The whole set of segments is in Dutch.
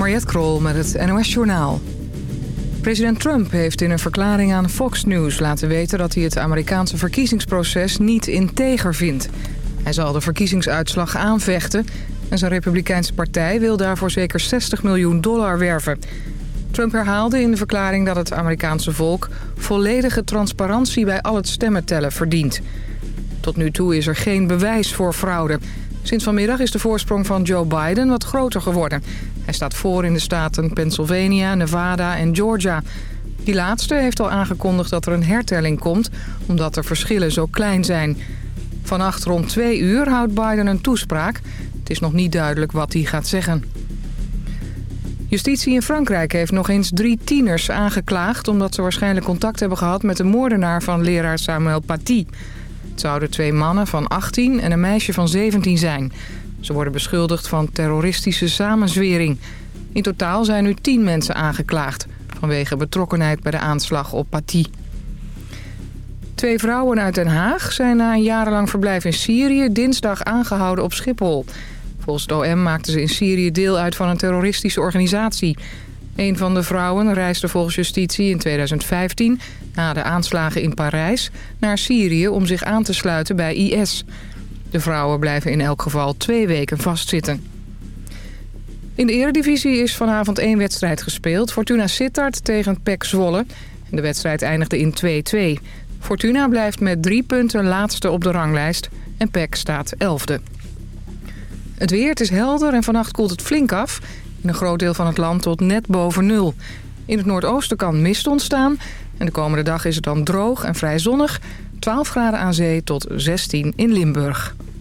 Mariette Krol met het NOS Journaal. President Trump heeft in een verklaring aan Fox News laten weten... dat hij het Amerikaanse verkiezingsproces niet integer vindt. Hij zal de verkiezingsuitslag aanvechten... en zijn Republikeinse partij wil daarvoor zeker 60 miljoen dollar werven. Trump herhaalde in de verklaring dat het Amerikaanse volk... volledige transparantie bij al het stemmentellen verdient. Tot nu toe is er geen bewijs voor fraude... Sinds vanmiddag is de voorsprong van Joe Biden wat groter geworden. Hij staat voor in de staten Pennsylvania, Nevada en Georgia. Die laatste heeft al aangekondigd dat er een hertelling komt... omdat de verschillen zo klein zijn. Vannacht rond twee uur houdt Biden een toespraak. Het is nog niet duidelijk wat hij gaat zeggen. Justitie in Frankrijk heeft nog eens drie tieners aangeklaagd... omdat ze waarschijnlijk contact hebben gehad met de moordenaar van leraar Samuel Paty... Het zouden twee mannen van 18 en een meisje van 17 zijn. Ze worden beschuldigd van terroristische samenzwering. In totaal zijn nu 10 mensen aangeklaagd... vanwege betrokkenheid bij de aanslag op Paty. Twee vrouwen uit Den Haag zijn na een jarenlang verblijf in Syrië... dinsdag aangehouden op Schiphol. Volgens het OM maakten ze in Syrië deel uit van een terroristische organisatie... Een van de vrouwen reisde volgens justitie in 2015... na de aanslagen in Parijs naar Syrië om zich aan te sluiten bij IS. De vrouwen blijven in elk geval twee weken vastzitten. In de eredivisie is vanavond één wedstrijd gespeeld. Fortuna Sittard tegen PEC Zwolle. De wedstrijd eindigde in 2-2. Fortuna blijft met drie punten laatste op de ranglijst en PEC staat elfde. Het weer, is helder en vannacht koelt het flink af. In een groot deel van het land tot net boven nul. In het noordoosten kan mist ontstaan. En de komende dag is het dan droog en vrij zonnig. 12 graden aan zee tot 16 in Limburg.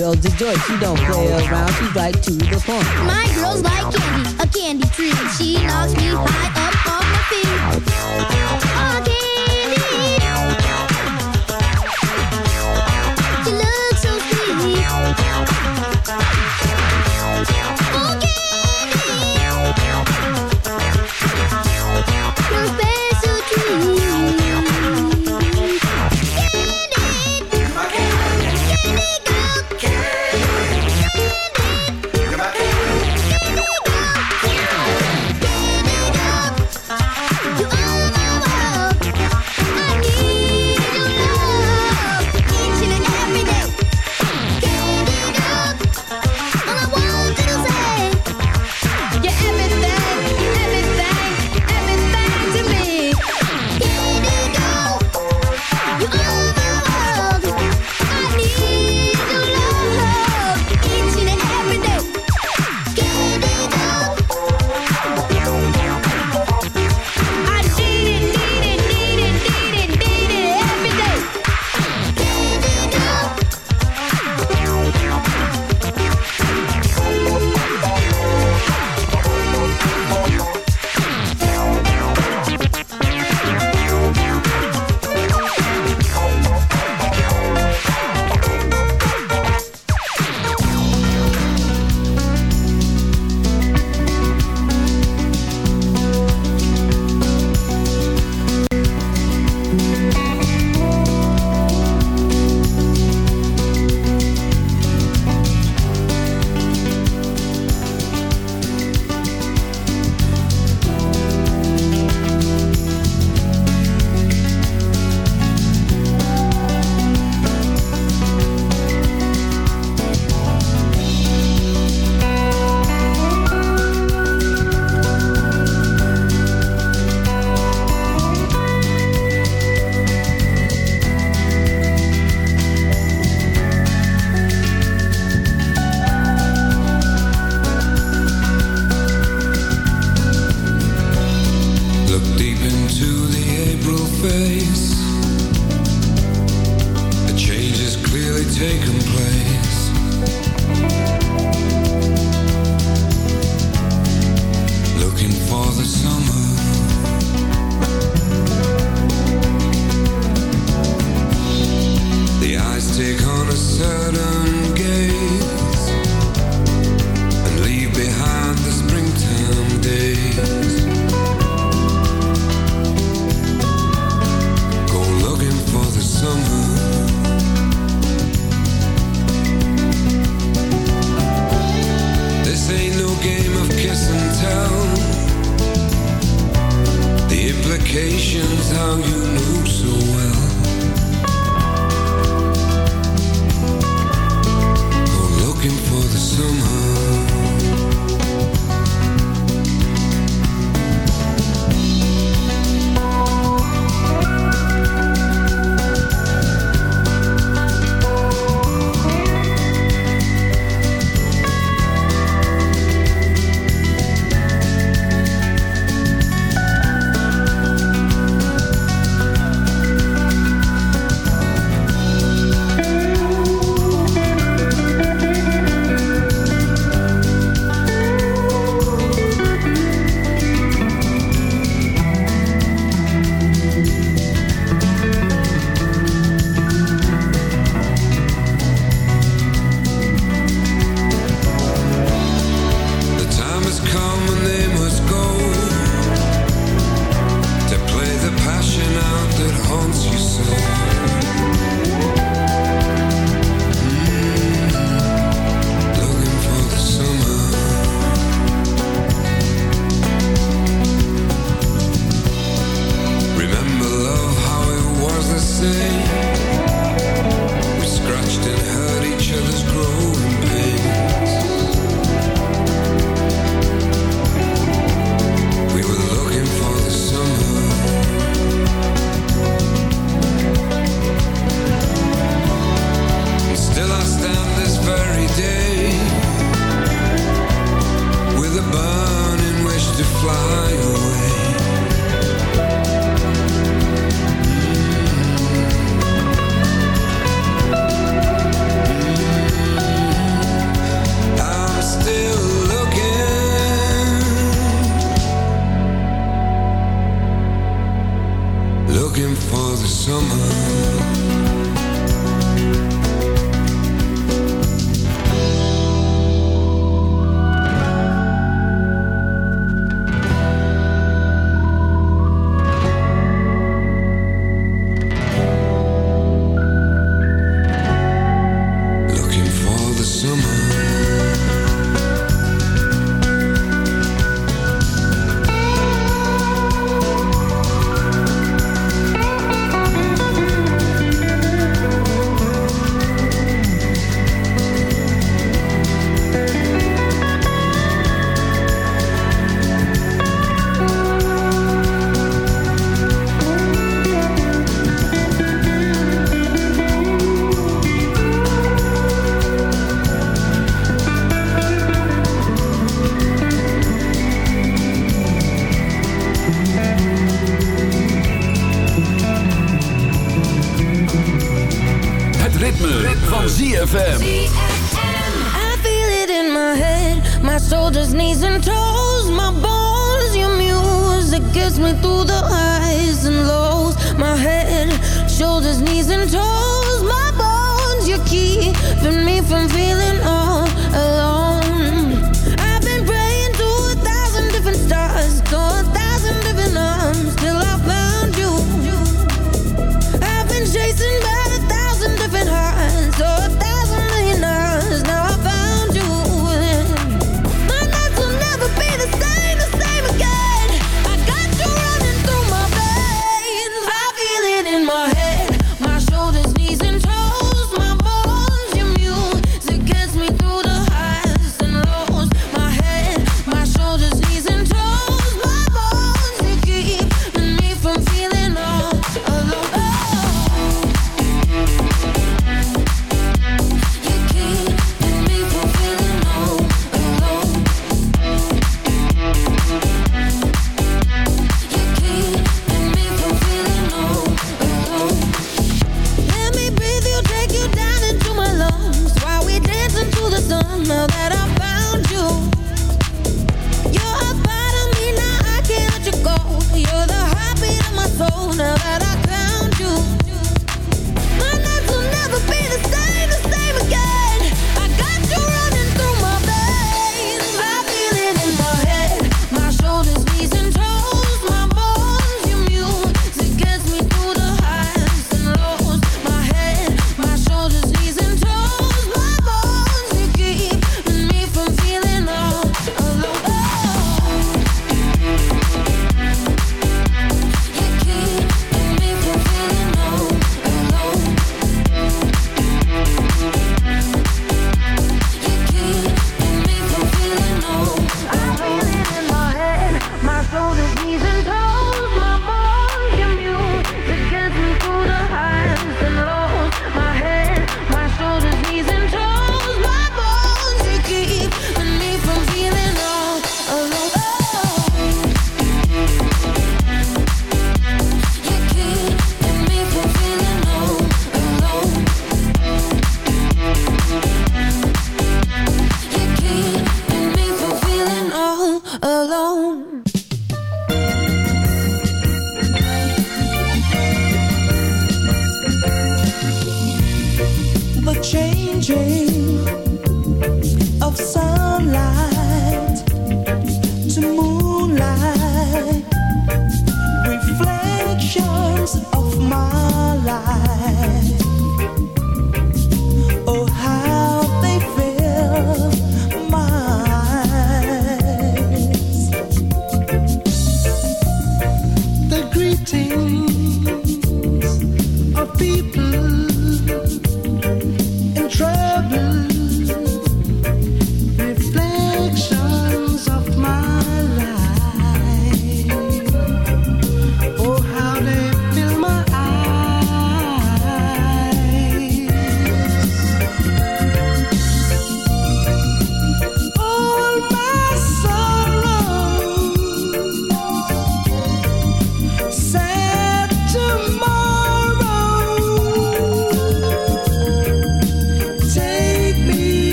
Girl's a joy. She don't play around, she's right to the point. My girl's like candy, a candy tree. She knocks me high how you know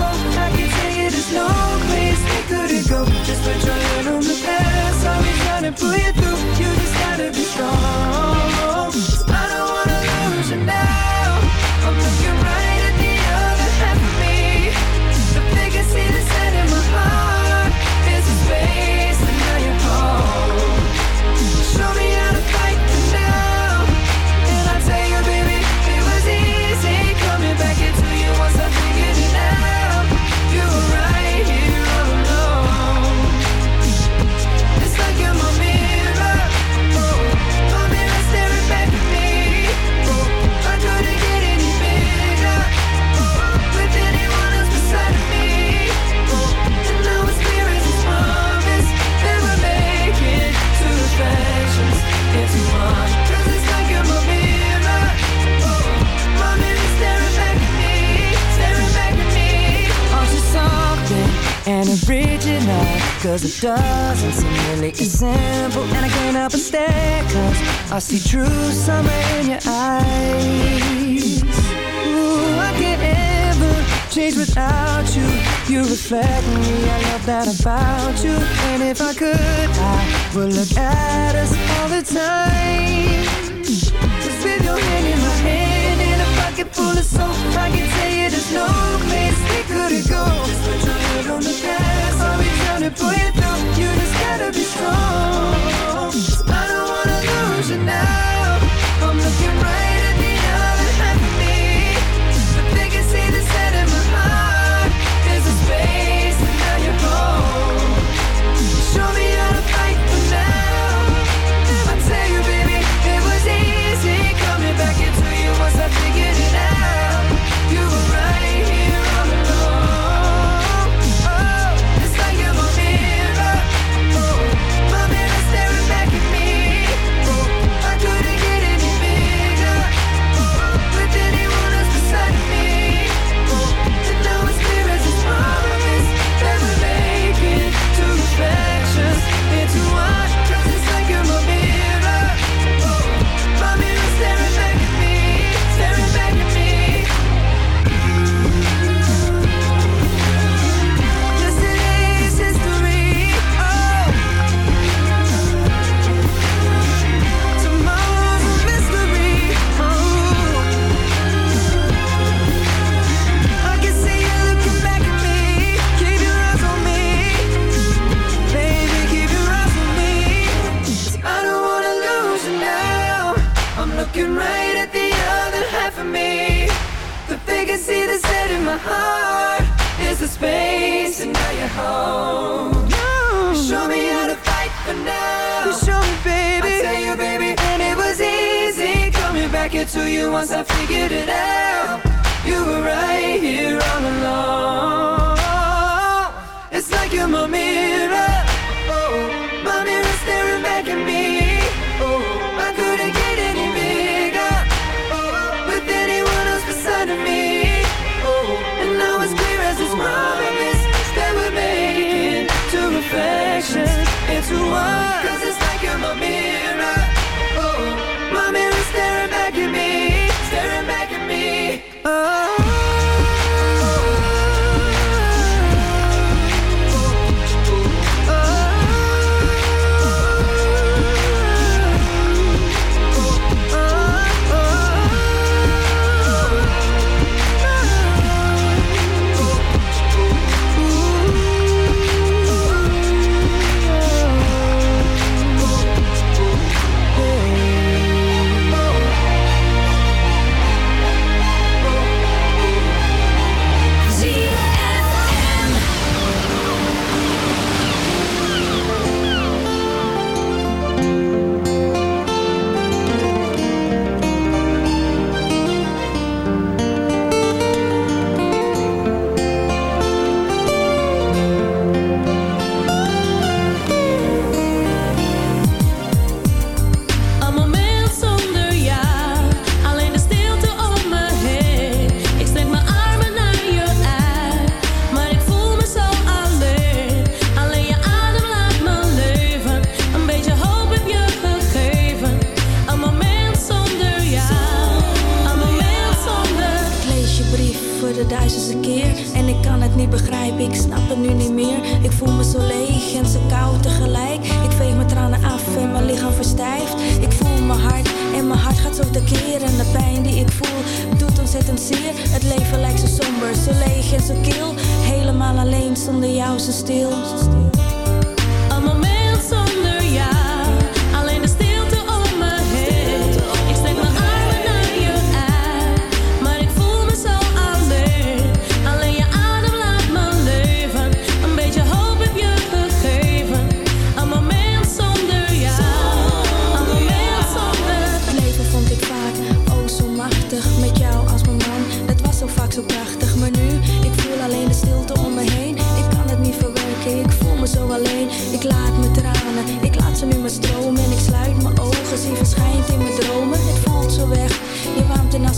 I there's no place couldn't go. Just put your hand on the past. I'll be trying to pull you through. You just gotta be strong. Cause it doesn't seem really as simple And I can't help but stare Cause I see truth somewhere in your eyes. Ooh, I can't ever change without you. You reflect me, I love that about you. And if I could, I would look at us all the time. Just with your hand in my hand In a pocket full of soap I can tell you there's no place we couldn't go. Just put your head on the past to pull you through. You just gotta be strong. I don't wanna lose you now.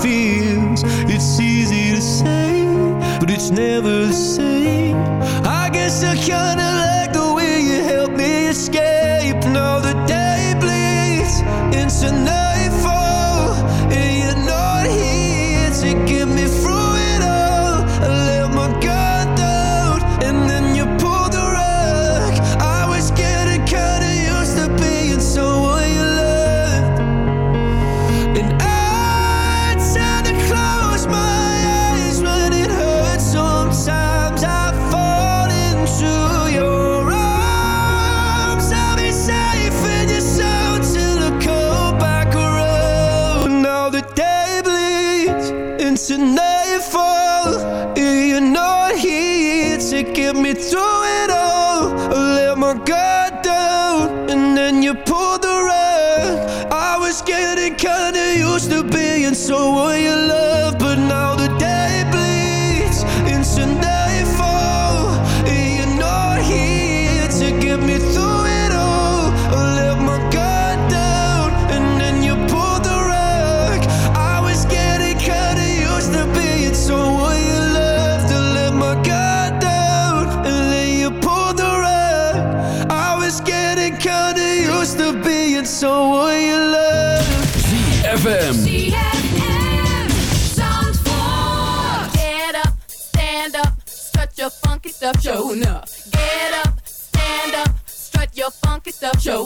feels. It's easy to say, but it's never the same.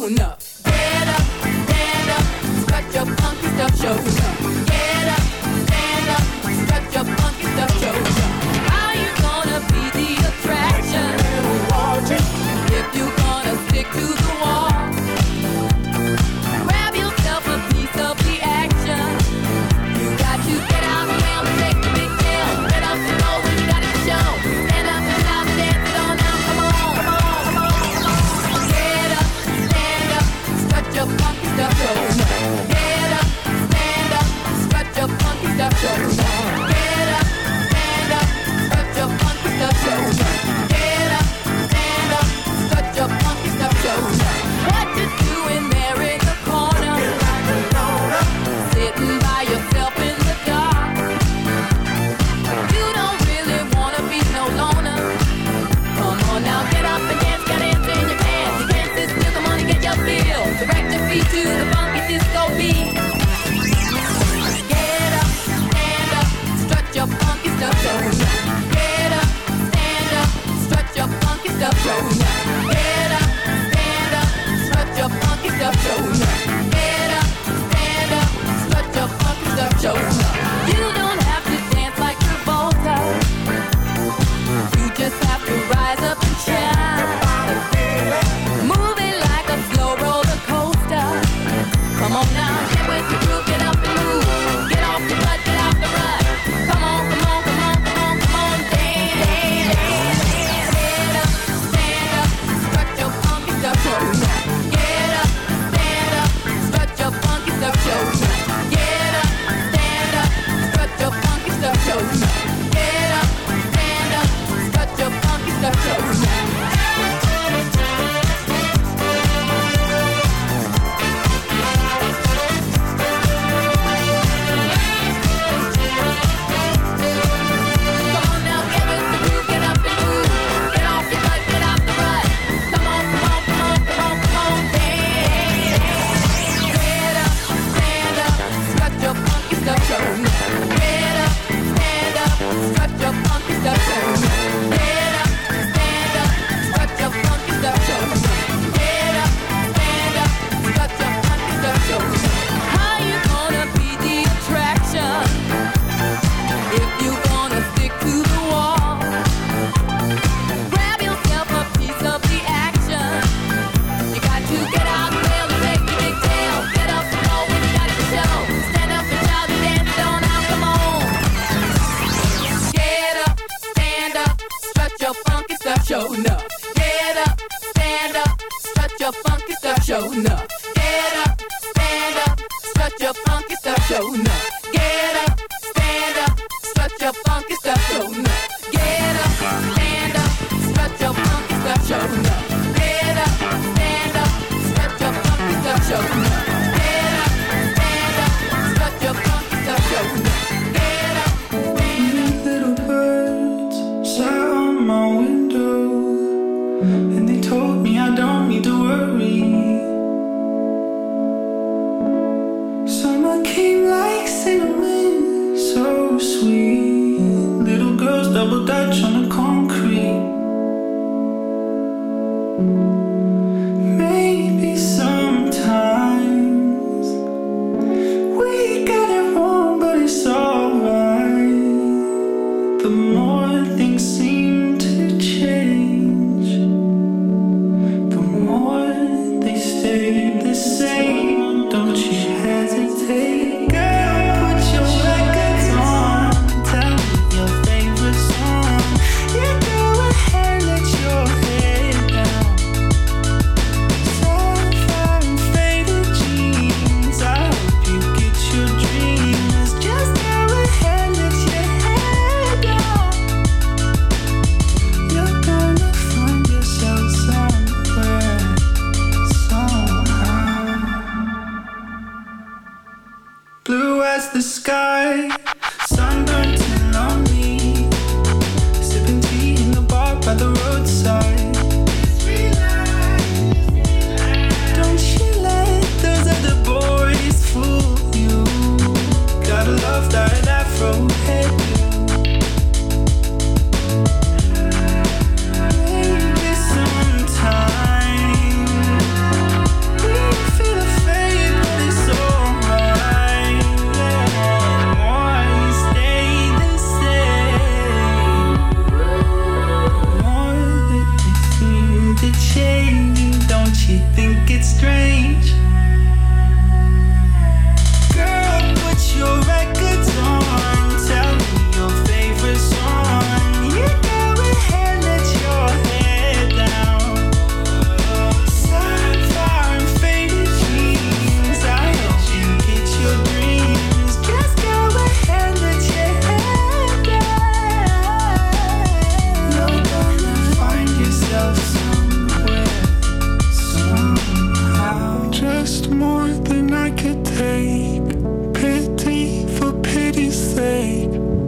going up.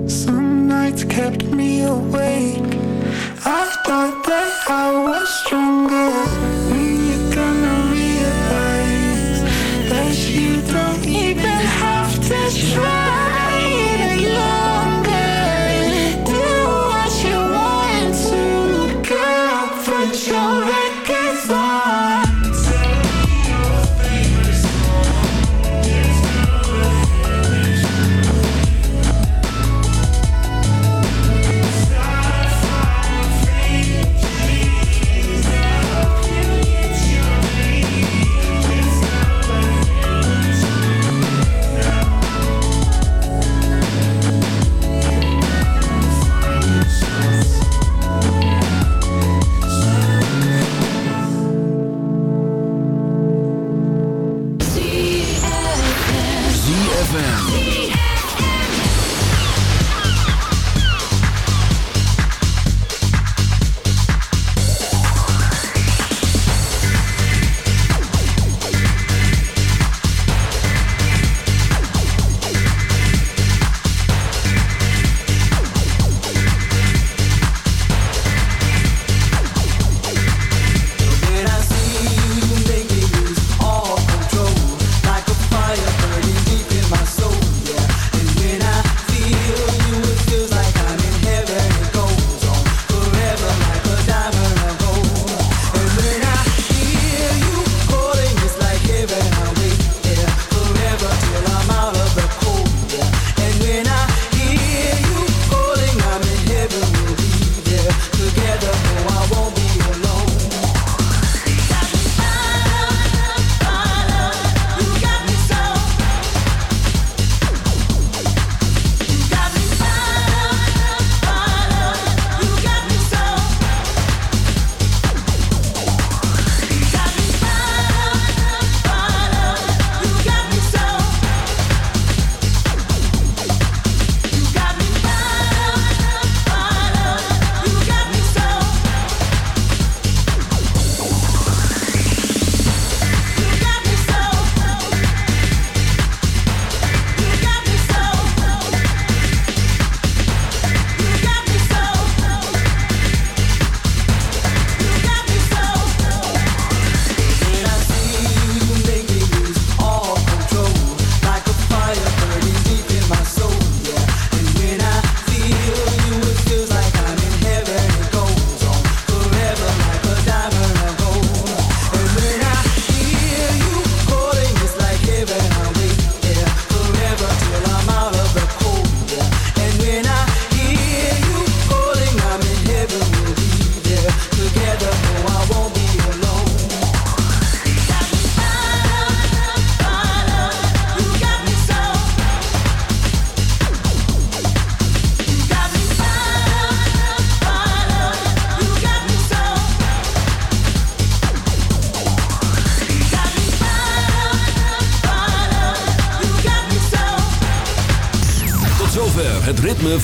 Some nights kept me awake. I thought that I was stronger.